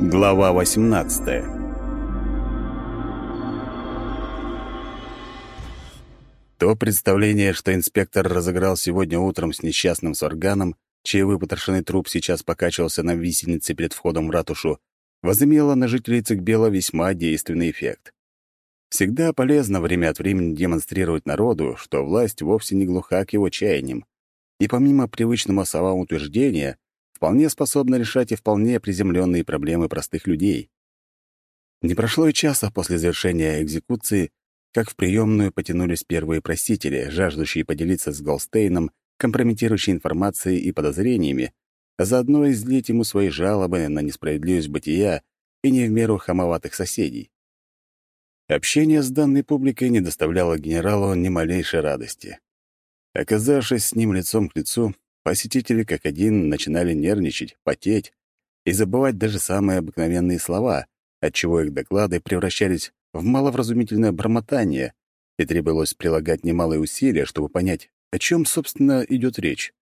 Глава 18 То представление, что инспектор разыграл сегодня утром с несчастным Сорганом, чей выпотрошенный труп сейчас покачивался на висельнице перед входом в ратушу, возымело на жителей Цикбела весьма действенный эффект. Всегда полезно время от времени демонстрировать народу, что власть вовсе не глуха к его чаяниям, и помимо привычного словам утверждения, вполне способна решать и вполне приземленные проблемы простых людей. Не прошло и часа после завершения экзекуции, как в приемную потянулись первые просители, жаждущие поделиться с Голстейном компрометирующей информацией и подозрениями, а заодно излить ему свои жалобы на несправедливость бытия и не в меру хамоватых соседей. Общение с данной публикой не доставляло генералу ни малейшей радости. Оказавшись с ним лицом к лицу, Посетители как один начинали нервничать, потеть и забывать даже самые обыкновенные слова, отчего их доклады превращались в маловразумительное бормотание, и требовалось прилагать немалые усилия, чтобы понять, о чем, собственно, идет речь.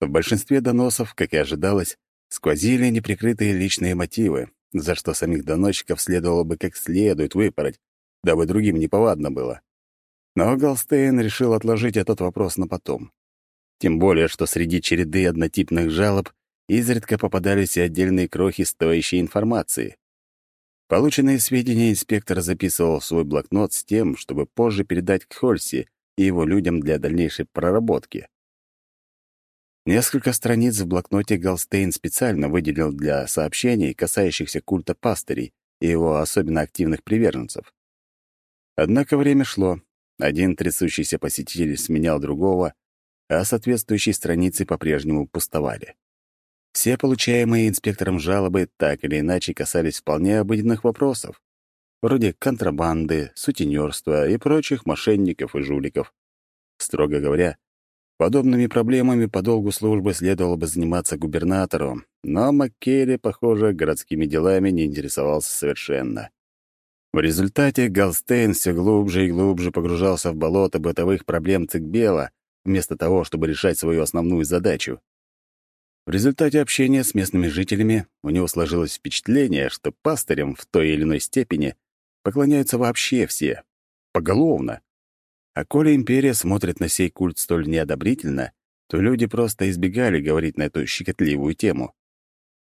В большинстве доносов, как и ожидалось, сквозили неприкрытые личные мотивы, за что самих доносчиков следовало бы как следует выпороть, дабы другим неповадно было. Но Галстейн решил отложить этот вопрос на потом. Тем более, что среди череды однотипных жалоб изредка попадались и отдельные крохи стоящей информации. Полученные сведения инспектор записывал в свой блокнот с тем, чтобы позже передать к Хольси и его людям для дальнейшей проработки. Несколько страниц в блокноте Галстейн специально выделил для сообщений, касающихся культа пастырей и его особенно активных приверженцев. Однако время шло. Один трясущийся посетитель сменял другого, а соответствующие страницы по-прежнему пустовали. Все получаемые инспектором жалобы так или иначе касались вполне обыденных вопросов, вроде контрабанды, сутенерства и прочих мошенников и жуликов. Строго говоря, подобными проблемами по долгу службы следовало бы заниматься губернатору, но Маккелли, похоже, городскими делами не интересовался совершенно. В результате Галстейн все глубже и глубже погружался в болото бытовых проблем Цикбела, вместо того, чтобы решать свою основную задачу. В результате общения с местными жителями у него сложилось впечатление, что пастырям в той или иной степени поклоняются вообще все, поголовно. А коли империя смотрит на сей культ столь неодобрительно, то люди просто избегали говорить на эту щекотливую тему.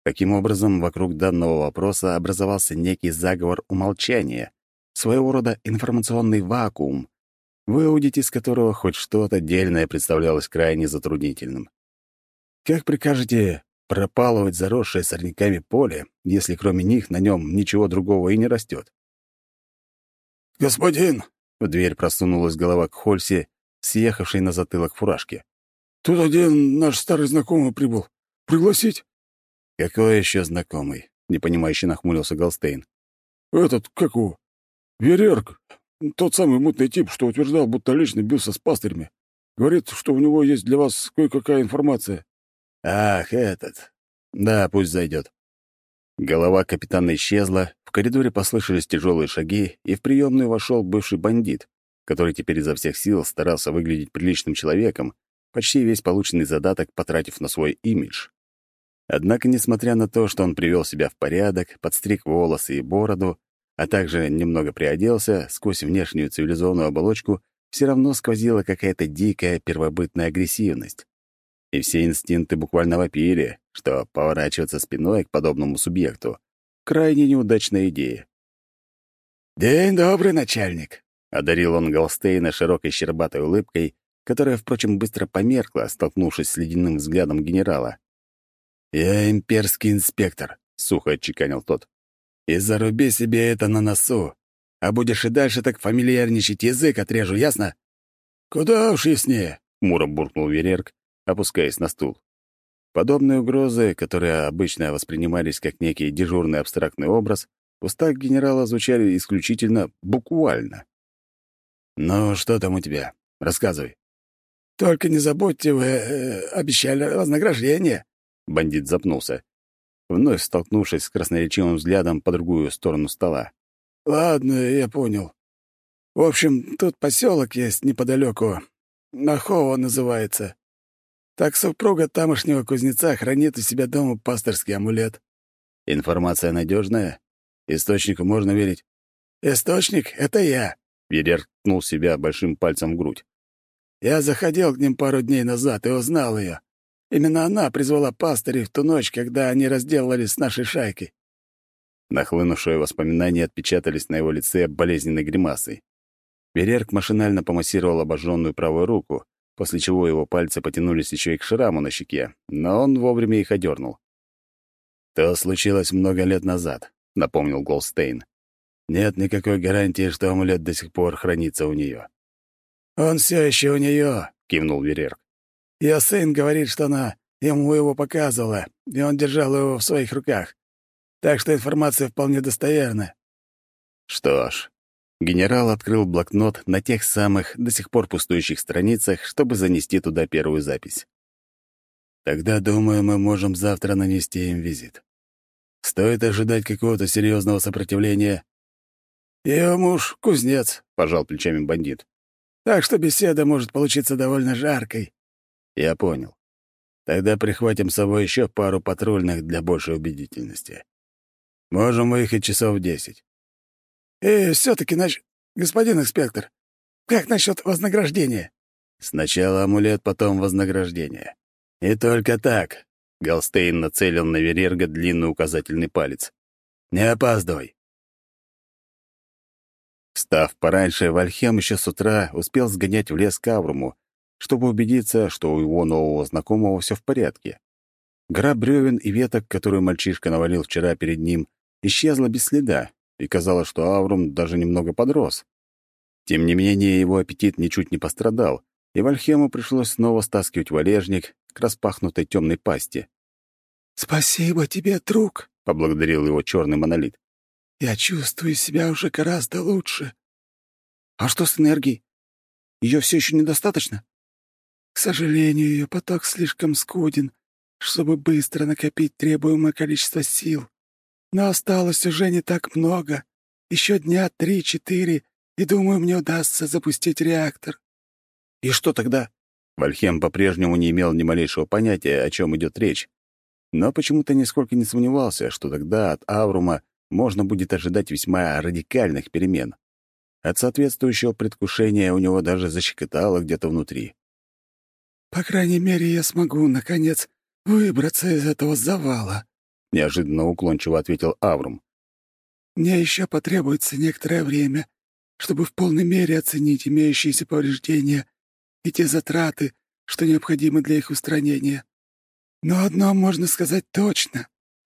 Таким образом, вокруг данного вопроса образовался некий заговор умолчания, своего рода информационный вакуум, выудить из которого хоть что-то дельное представлялось крайне затруднительным. Как прикажете пропалывать заросшее сорняками поле, если кроме них на нем ничего другого и не растет? «Господин!» — в дверь просунулась голова к Хольсе, съехавшей на затылок фуражки. «Тут один наш старый знакомый прибыл. Пригласить?» «Какой еще знакомый?» — непонимающе нахмурился Голстейн. «Этот, как его? Верерк, тот самый мутный тип, что утверждал, будто лично бился с пастырями. Говорит, что у него есть для вас кое-какая информация». «Ах, этот. Да, пусть зайдет». Голова капитана исчезла, в коридоре послышались тяжелые шаги, и в приемную вошел бывший бандит, который теперь изо всех сил старался выглядеть приличным человеком, почти весь полученный задаток потратив на свой имидж. Однако, несмотря на то, что он привел себя в порядок, подстриг волосы и бороду, а также немного приоделся, сквозь внешнюю цивилизованную оболочку все равно сквозила какая-то дикая первобытная агрессивность. И все инстинкты буквально вопили, что поворачиваться спиной к подобному субъекту — крайне неудачная идея. «День добрый, начальник!» — одарил он Голстейна широкой щербатой улыбкой, которая, впрочем, быстро померкла, столкнувшись с ледяным взглядом генерала. «Я имперский инспектор», — сухо отчеканил тот. И заруби себе это на носу. А будешь и дальше так фамильярничать, язык отрежу, ясно? Куда уж яснее, — хмуро буркнул Верерк, опускаясь на стул. Подобные угрозы, которые обычно воспринимались как некий дежурный абстрактный образ, в устах генерала звучали исключительно буквально. «Ну, что там у тебя? Рассказывай». «Только не забудьте, вы э, обещали вознаграждение». Бандит запнулся вновь столкнувшись с красноречивым взглядом по другую сторону стола. «Ладно, я понял. В общем, тут поселок есть неподалеку. Нахова называется. Так супруга тамошнего кузнеца хранит у себя дома пасторский амулет. Информация надежная? Источнику можно верить? Источник — это я. Верер ткнул себя большим пальцем в грудь. Я заходил к ним пару дней назад и узнал ее. Именно она призвала пастырей в ту ночь, когда они разделались с нашей шайкой. Нахлынувшие воспоминания отпечатались на его лице болезненной гримасой. Берерк машинально помассировал обожженную правую руку, после чего его пальцы потянулись еще и к шраму на щеке, но он вовремя их одернул. «То случилось много лет назад», — напомнил Голстейн. «Нет никакой гарантии, что амулет до сих пор хранится у нее». «Он все еще у нее», — кивнул Верерк. «Ее сын говорит, что она ему его показывала, и он держал его в своих руках. Так что информация вполне достоверна». Что ж, генерал открыл блокнот на тех самых до сих пор пустующих страницах, чтобы занести туда первую запись. Тогда, думаю, мы можем завтра нанести им визит. Стоит ожидать какого-то серьезного сопротивления. Ее муж — кузнец, — пожал плечами бандит. Так что беседа может получиться довольно жаркой. Я понял. Тогда прихватим с собой еще пару патрульных для большей убедительности. Можем выехать часов в десять. И все-таки, нач... господин инспектор, как насчет вознаграждения? Сначала амулет, потом вознаграждение. И только так. Галстейн нацелил на Верерга длинный указательный палец. Не опаздывай. Встав пораньше, Вальхем еще с утра успел сгонять в лес к Авруму, чтобы убедиться, что у его нового знакомого все в порядке. Гора бревен и веток, которую мальчишка навалил вчера перед ним, исчезла без следа, и казалось, что Аврум даже немного подрос. Тем не менее, его аппетит ничуть не пострадал, и Вальхему пришлось снова стаскивать валежник к распахнутой темной пасти. «Спасибо тебе, друг», — поблагодарил его черный монолит. «Я чувствую себя уже гораздо лучше». «А что с энергией? Ее все еще недостаточно?» «К сожалению, ее поток слишком скуден, чтобы быстро накопить требуемое количество сил. Но осталось уже не так много. Еще дня три-четыре, и, думаю, мне удастся запустить реактор». «И что тогда?» Вальхем по-прежнему не имел ни малейшего понятия, о чем идет речь. Но почему-то нисколько не сомневался, что тогда от Аврума можно будет ожидать весьма радикальных перемен. От соответствующего предвкушения у него даже защекотало где-то внутри. «По крайней мере, я смогу, наконец, выбраться из этого завала», — неожиданно уклончиво ответил Аврум. «Мне еще потребуется некоторое время, чтобы в полной мере оценить имеющиеся повреждения и те затраты, что необходимы для их устранения. Но одно можно сказать точно.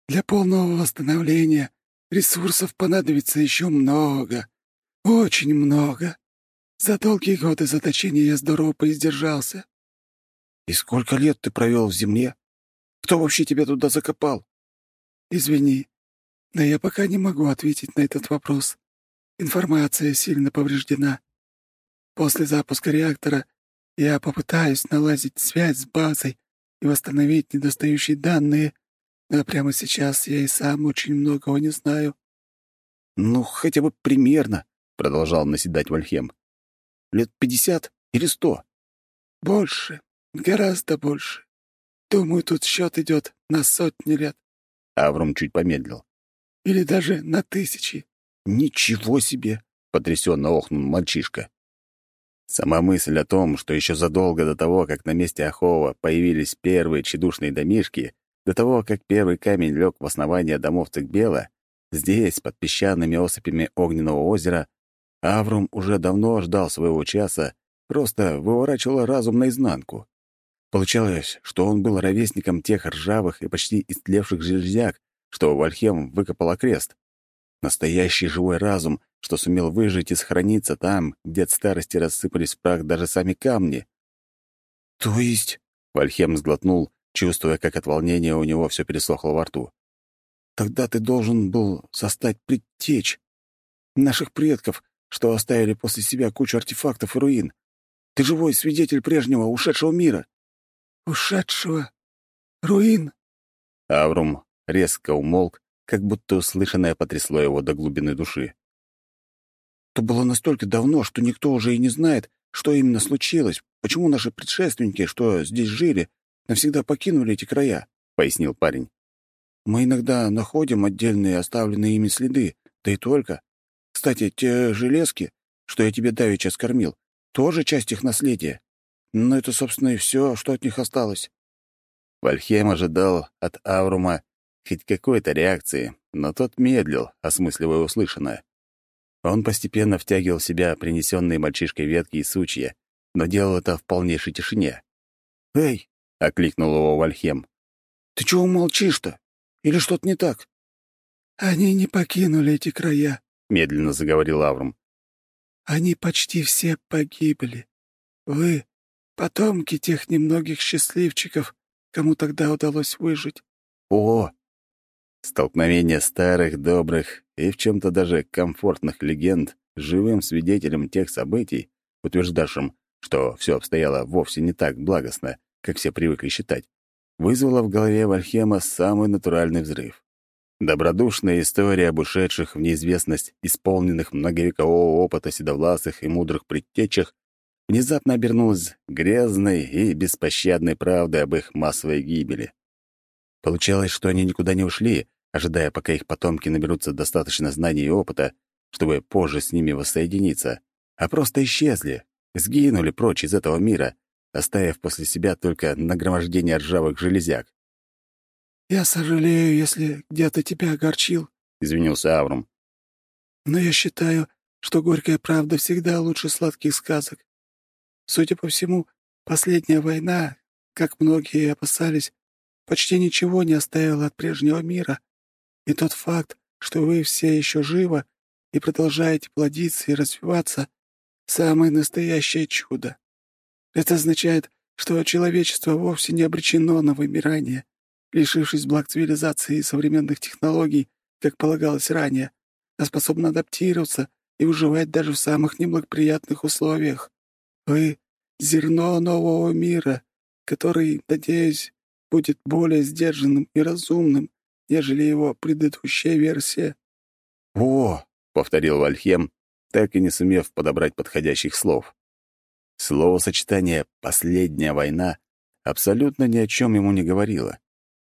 Для полного восстановления ресурсов понадобится еще много, очень много. За долгие годы заточения я здорово поиздержался. «И сколько лет ты провел в земле? Кто вообще тебя туда закопал?» «Извини, но я пока не могу ответить на этот вопрос. Информация сильно повреждена. После запуска реактора я попытаюсь наладить связь с базой и восстановить недостающие данные, но прямо сейчас я и сам очень многого не знаю». «Ну, хотя бы примерно», — продолжал наседать Вальхем. «Лет пятьдесят или сто?» «Больше, гораздо больше. Думаю, тут счет идет на сотни лет». Авром чуть помедлил. «Или даже на тысячи». «Ничего себе!» — потрясенно охнул мальчишка. Сама мысль о том, что еще задолго до того, как на месте Ахова появились первые тщедушные домишки, до того, как первый камень лег в основание домов Цикбела, здесь, под песчаными осыпями огненного озера, Аврум уже давно ждал своего часа, просто выворачивал разум наизнанку. Получалось, что он был ровесником тех ржавых и почти истлевших железяк, что Вальхем выкопал окрест. Настоящий живой разум, что сумел выжить и сохраниться там, где от старости рассыпались в прах даже сами камни. «То есть...» — Вальхем сглотнул, чувствуя, как от волнения у него все пересохло во рту. «Тогда ты должен был состать предтечь наших предков, что оставили после себя кучу артефактов и руин. Ты живой свидетель прежнего, ушедшего мира». «Ушедшего? Руин?» Аврум резко умолк, как будто услышанное потрясло его до глубины души. Это было настолько давно, что никто уже и не знает, что именно случилось, почему наши предшественники, что здесь жили, навсегда покинули эти края, — пояснил парень. Мы иногда находим отдельные оставленные ими следы, да и только. Кстати, те железки, что я тебе давеча скормил, тоже часть их наследия. Но это, собственно, и все, что от них осталось. Вальхем ожидал от Аврума хоть какой-то реакции, но тот медлил, осмысливая услышанное. Он постепенно втягивал в себя принесенные мальчишкой ветки и сучья, но делал это в полнейшей тишине. «Эй!» — окликнул его Вальхем. «Ты чего молчишь-то? Или что-то не так?» «Они не покинули эти края», — медленно заговорил Аврум. «Они почти все погибли. Вы — потомки тех немногих счастливчиков, кому тогда удалось выжить». «О!» Столкновение старых, добрых и в чем-то даже комфортных легенд живым свидетелем тех событий, утверждавшим, что все обстояло вовсе не так благостно, как все привыкли считать, вызвало в голове Вальхема самый натуральный взрыв. Добродушная история об ушедших в неизвестность, исполненных многовекового опыта седовласых и мудрых предтечах, внезапно обернулась грязной и беспощадной правдой об их массовой гибели. Получалось, что они никуда не ушли, ожидая, пока их потомки наберутся достаточно знаний и опыта, чтобы позже с ними воссоединиться, а просто исчезли, сгинули прочь из этого мира, оставив после себя только нагромождение ржавых железяк. «Я сожалею, если где-то тебя огорчил», — извинился Аврум. «Но я считаю, что горькая правда всегда лучше сладких сказок. Судя по всему, последняя война, как многие опасались, почти ничего не оставила от прежнего мира. И тот факт, что вы все еще живы и продолжаете плодиться и развиваться, — самое настоящее чудо. Это означает, что человечество вовсе не обречено на вымирание, лишившись благ цивилизации и современных технологий, как полагалось ранее, а способно адаптироваться и выживать даже в самых неблагоприятных условиях. Вы — зерно нового мира, который, надеюсь, будет более сдержанным и разумным, нежели его предыдущая версия. «О!» — повторил Вальхем, так и не сумев подобрать подходящих слов. Словосочетание «последняя война» абсолютно ни о чем ему не говорило.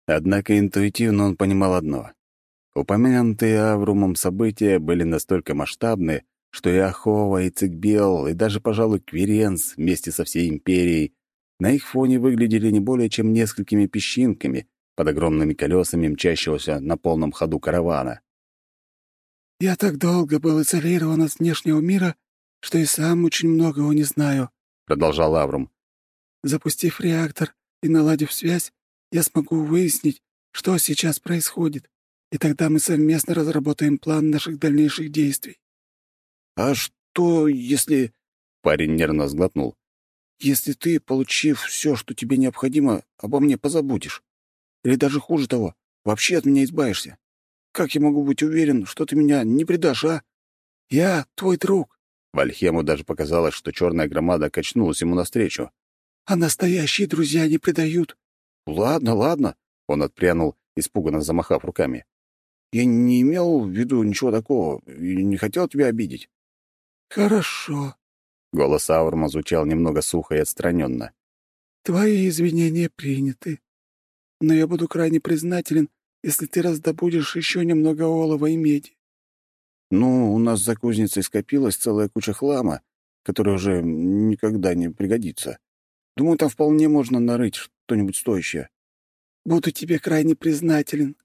Однако интуитивно он понимал одно. Упомянутые Аврумом события были настолько масштабны, что и Ахова, и Цикбел, и даже, пожалуй, Кверенс вместе со всей империей на их фоне выглядели не более чем несколькими песчинками под огромными колесами мчащегося на полном ходу каравана. «Я так долго был изолирован от внешнего мира, что и сам очень многого не знаю», — продолжал Аврум. «Запустив реактор и наладив связь, я смогу выяснить, что сейчас происходит, и тогда мы совместно разработаем план наших дальнейших действий». «А что, если...» — парень нервно сглотнул. «Если ты, получив все, что тебе необходимо, обо мне позабудешь? Или даже хуже того, вообще от меня избавишься? Как я могу быть уверен, что ты меня не предашь, а? Я твой друг». Вальхему даже показалось, что черная громада качнулась ему навстречу. «А настоящие друзья не предают». «Ладно, ладно», — он отпрянул, испуганно замахав руками. «Я не имел в виду ничего такого и не хотел тебя обидеть». «Хорошо», — голос Аурма звучал немного сухо и отстраненно. «Твои извинения приняты. Но я буду крайне признателен, если ты раздобудешь еще немного олова и меди». «Ну, у нас за кузницей скопилась целая куча хлама, который уже никогда не пригодится. Думаю, там вполне можно нарыть что-нибудь стоящее». «Буду тебе крайне признателен».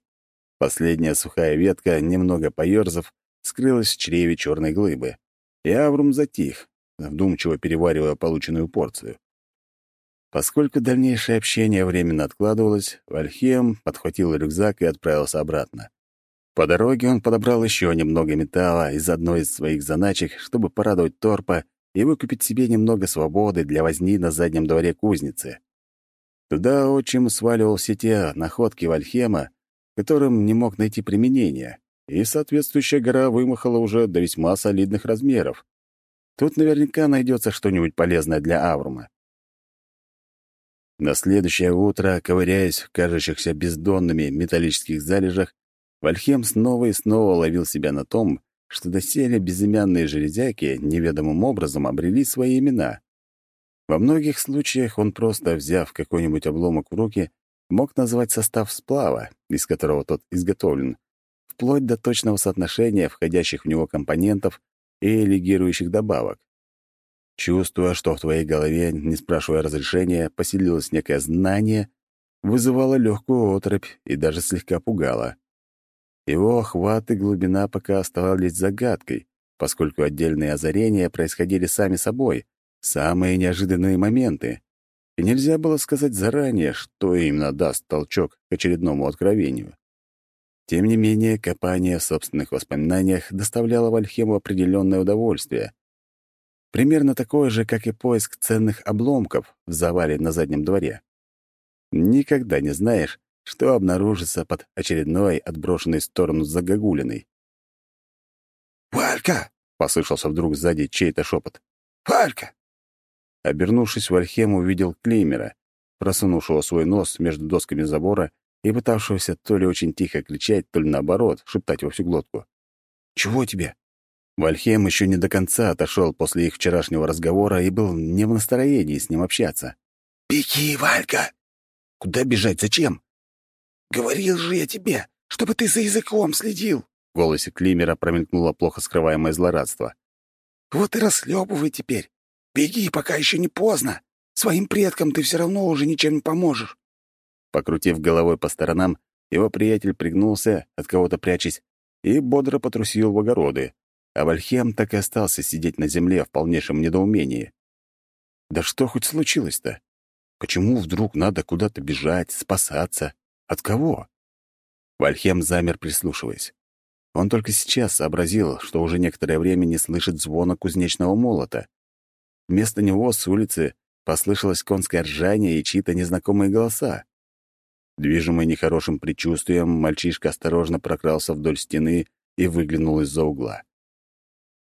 Последняя сухая ветка, немного поёрзав, скрылась в чреве черной глыбы. И Аврум затих, вдумчиво переваривая полученную порцию. Поскольку дальнейшее общение временно откладывалось, Вальхем подхватил рюкзак и отправился обратно. По дороге он подобрал еще немного металла из одной из своих заначек, чтобы порадовать торпа и выкупить себе немного свободы для возни на заднем дворе кузницы. Туда отчим сваливал все те находки Вальхема, которым не мог найти применения, и соответствующая гора вымахала уже до весьма солидных размеров. Тут наверняка найдется что-нибудь полезное для Аврума. На следующее утро, ковыряясь в кажущихся бездонными металлических залежах, Вальхем снова и снова ловил себя на том, что доселе безымянные железяки неведомым образом обрели свои имена. Во многих случаях он просто, взяв какой-нибудь обломок в руки, мог назвать состав сплава, из которого тот изготовлен, вплоть до точного соотношения входящих в него компонентов и легирующих добавок. Чувствуя, что в твоей голове, не спрашивая разрешения, поселилось некое знание, вызывало легкую отрыбь и даже слегка пугало. Его охват и глубина пока оставались загадкой, поскольку отдельные озарения происходили сами собой, самые неожиданные моменты. И нельзя было сказать заранее, что именно даст толчок к очередному откровению. Тем не менее, копание в собственных воспоминаниях доставляло Вальхему определенное удовольствие. Примерно такое же, как и поиск ценных обломков в завале на заднем дворе. Никогда не знаешь, что обнаружится под очередной отброшенной в сторону загогулиной. «Валька!» — послышался вдруг сзади чей-то шепот. «Валька!» Обернувшись, Вальхем увидел Клеймера, просунувшего свой нос между досками забора и пытавшегося то ли очень тихо кричать, то ли наоборот, шептать во всю глотку. «Чего тебе?» Вальхем еще не до конца отошел после их вчерашнего разговора и был не в настроении с ним общаться. «Беги, Валька!» «Куда бежать? Зачем?» «Говорил же я тебе, чтобы ты за языком следил!» В голосе Климера промелькнуло плохо скрываемое злорадство. «Вот и расхлебывай теперь. Беги, пока еще не поздно. Своим предкам ты все равно уже ничем не поможешь». Покрутив головой по сторонам, его приятель пригнулся, от кого-то прячась, и бодро потрусил в огороды, а Вальхем так и остался сидеть на земле в полнейшем недоумении. Да что хоть случилось-то? Почему вдруг надо куда-то бежать, спасаться? От кого? Вальхем замер, прислушиваясь. Он только сейчас сообразил, что уже некоторое время не слышит звона кузнечного молота. Вместо него с улицы послышалось конское ржание и чьи-то незнакомые голоса. Движимый нехорошим предчувствием, мальчишка осторожно прокрался вдоль стены и выглянул из-за угла.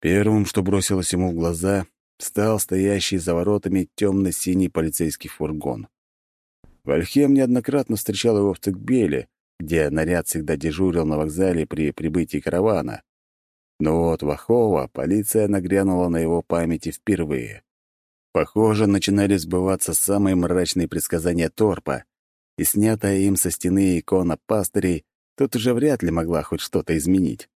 Первым, что бросилось ему в глаза, стал стоящий за воротами темно-синий полицейский фургон. Вальхем неоднократно встречал его в Цикбеле, где наряд всегда дежурил на вокзале при прибытии каравана. Но вот в Ахово полиция нагрянула на его памяти впервые. Похоже, начинали сбываться самые мрачные предсказания Торпа, и снятая им со стены икона пастырей тут уже вряд ли могла хоть что-то изменить.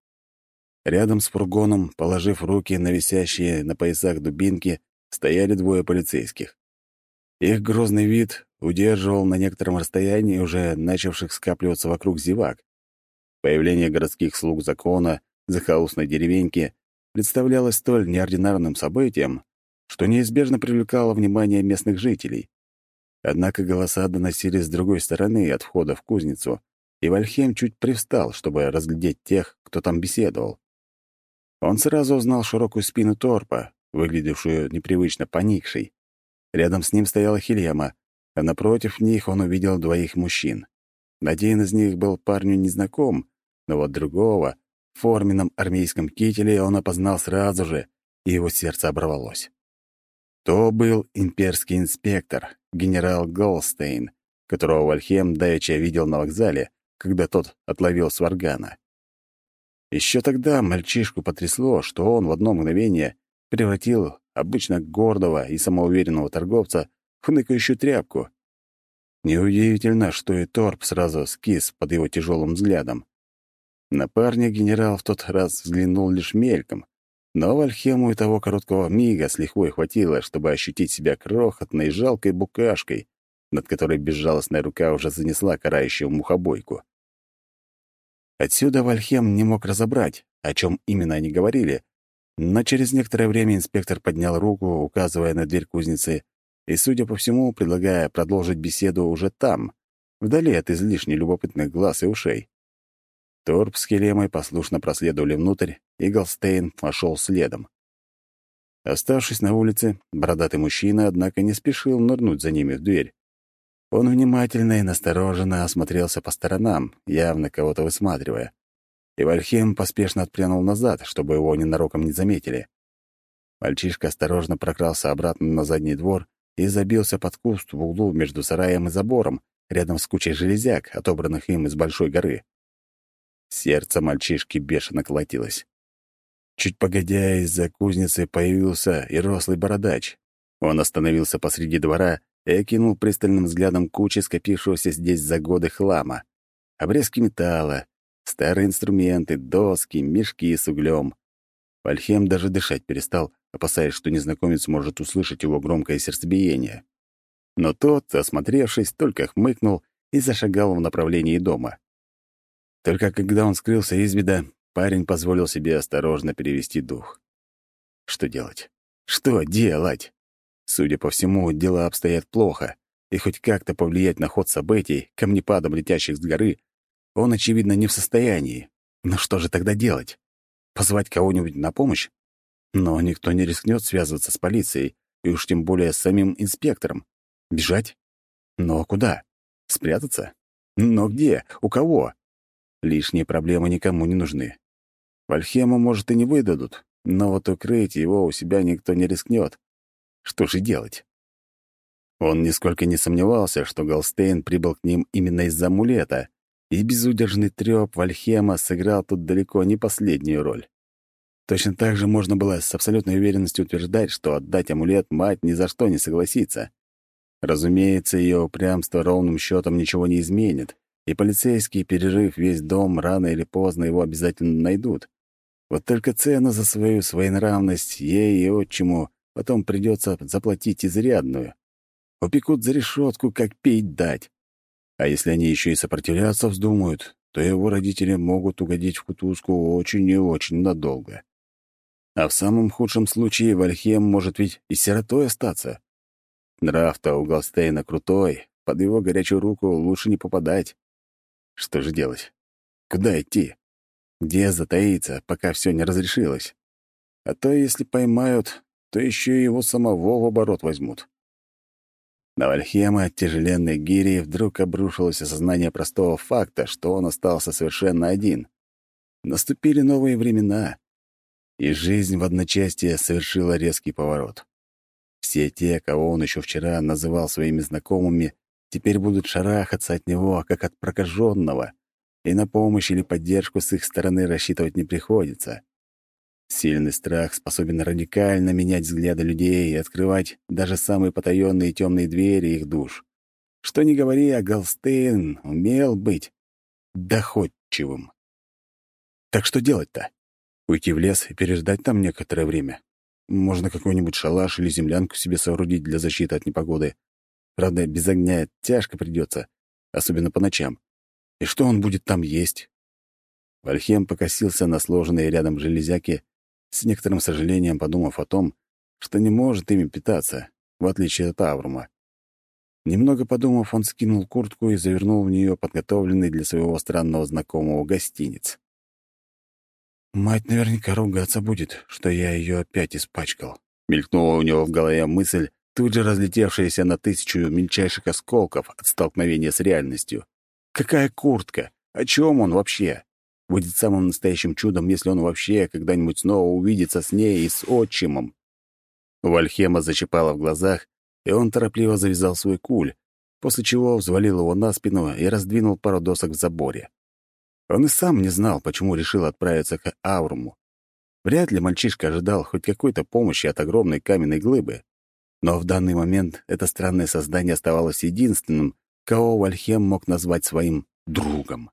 Рядом с фургоном, положив руки на висящие на поясах дубинки, стояли двое полицейских. Их грозный вид удерживал на некотором расстоянии уже начавших скапливаться вокруг зевак. Появление городских слуг закона в захолустной деревеньке представлялось столь неординарным событием, что неизбежно привлекало внимание местных жителей. Однако голоса доносились с другой стороны от входа в кузницу, и Вальхем чуть привстал, чтобы разглядеть тех, кто там беседовал. Он сразу узнал широкую спину торпа, выглядевшую непривычно поникшей. Рядом с ним стояла Хильяма, а напротив них он увидел двоих мужчин. Один из них был парню незнаком, но вот другого, в форменном армейском кителе, он опознал сразу же, и его сердце оборвалось. То был имперский инспектор, генерал Голстейн, которого Вальхем давеча видел на вокзале, когда тот отловил Сваргана. Еще тогда мальчишку потрясло, что он в одно мгновение превратил обычно гордого и самоуверенного торговца в хныкающую тряпку. Неудивительно, что и Торп сразу скис под его тяжелым взглядом. На парня генерал в тот раз взглянул лишь мельком, но Вальхему и того короткого мига с лихвой хватило, чтобы ощутить себя крохотной, жалкой букашкой, над которой безжалостная рука уже занесла карающую мухобойку. Отсюда Вальхем не мог разобрать, о чем именно они говорили, но через некоторое время инспектор поднял руку, указывая на дверь кузницы, и, судя по всему, предлагая продолжить беседу уже там, вдали от излишне любопытных глаз и ушей. Торп с Хелемой послушно проследовали внутрь, и Голстейн вошел следом. Оставшись на улице, бородатый мужчина, однако, не спешил нырнуть за ними в дверь. Он внимательно и настороженно осмотрелся по сторонам, явно кого-то высматривая. И Вальхем поспешно отпрянул назад, чтобы его ненароком не заметили. Мальчишка осторожно прокрался обратно на задний двор и забился под куст в углу между сараем и забором, рядом с кучей железяк, отобранных им из большой горы. Сердце мальчишки бешено колотилось. Чуть погодя, из-за кузницы появился и рослый бородач. Он остановился посреди двора и окинул пристальным взглядом кучи скопившегося здесь за годы хлама. Обрезки металла, старые инструменты, доски, мешки с углем. Вальхем даже дышать перестал, опасаясь, что незнакомец может услышать его громкое сердцебиение. Но тот, осмотревшись, только хмыкнул и зашагал в направлении дома. Только когда он скрылся из вида, парень позволил себе осторожно перевести дух. Что делать? Что делать? Судя по всему, дела обстоят плохо, и хоть как-то повлиять на ход событий, камнепадом летящих с горы, он, очевидно, не в состоянии. Но что же тогда делать? Позвать кого-нибудь на помощь? Но никто не рискнет связываться с полицией, и уж тем более с самим инспектором. Бежать? Но куда? Спрятаться? Но где? У кого? Лишние проблемы никому не нужны. Вальхему, может, и не выдадут, но вот укрыть его у себя никто не рискнет. Что же делать? Он нисколько не сомневался, что Голстейн прибыл к ним именно из-за амулета, и безудержный трёп Вальхема сыграл тут далеко не последнюю роль. Точно так же можно было с абсолютной уверенностью утверждать, что отдать амулет мать ни за что не согласится. Разумеется, ее упрямство ровным счетом ничего не изменит, и полицейский, перерыв весь дом, рано или поздно его обязательно найдут. Вот только цену за свою своенравность ей и отчиму потом придется заплатить изрядную. Упекут за решетку, как пить дать. А если они еще и сопротивляться вздумают, то его родители могут угодить в кутузку очень и очень надолго. А в самом худшем случае Вальхем может ведь и сиротой остаться. Нрав-то у Галстейна крутой, под его горячую руку лучше не попадать. Что же делать? Куда идти? Где затаиться, пока все не разрешилось? А то, если поймают, то еще и его самого в оборот возьмут. На Вальхема тяжеленной гири вдруг обрушилось осознание простого факта, что он остался совершенно один. Наступили новые времена, и жизнь в одночасье совершила резкий поворот. Все те, кого он еще вчера называл своими знакомыми, теперь будут шарахаться от него, как от прокаженного, и на помощь или поддержку с их стороны рассчитывать не приходится. Сильный страх способен радикально менять взгляды людей и открывать даже самые потаенные темные двери их душ. Что ни говори, а Галстейн умел быть доходчивым. Так что делать-то? Уйти в лес и переждать там некоторое время? Можно какой-нибудь шалаш или землянку себе соорудить для защиты от непогоды. Правда, без огня тяжко придется, особенно по ночам. И что он будет там есть? Вальхем покосился на сложенные рядом железяки с некоторым сожалением подумав о том, что не может ими питаться, в отличие от Аврума. Немного подумав, он скинул куртку и завернул в нее подготовленный для своего странного знакомого гостиниц. «Мать наверняка ругаться будет, что я ее опять испачкал», — мелькнула у него в голове мысль, тут же разлетевшаяся на тысячу мельчайших осколков от столкновения с реальностью. «Какая куртка? О чем он вообще?» Будет самым настоящим чудом, если он вообще когда-нибудь снова увидится с ней и с отчимом. Вальхема зачипало в глазах, и он торопливо завязал свой куль, после чего взвалил его на спину и раздвинул пару досок в заборе. Он и сам не знал, почему решил отправиться к Ауруму. Вряд ли мальчишка ожидал хоть какой-то помощи от огромной каменной глыбы. Но в данный момент это странное создание оставалось единственным, кого Вальхем мог назвать своим другом.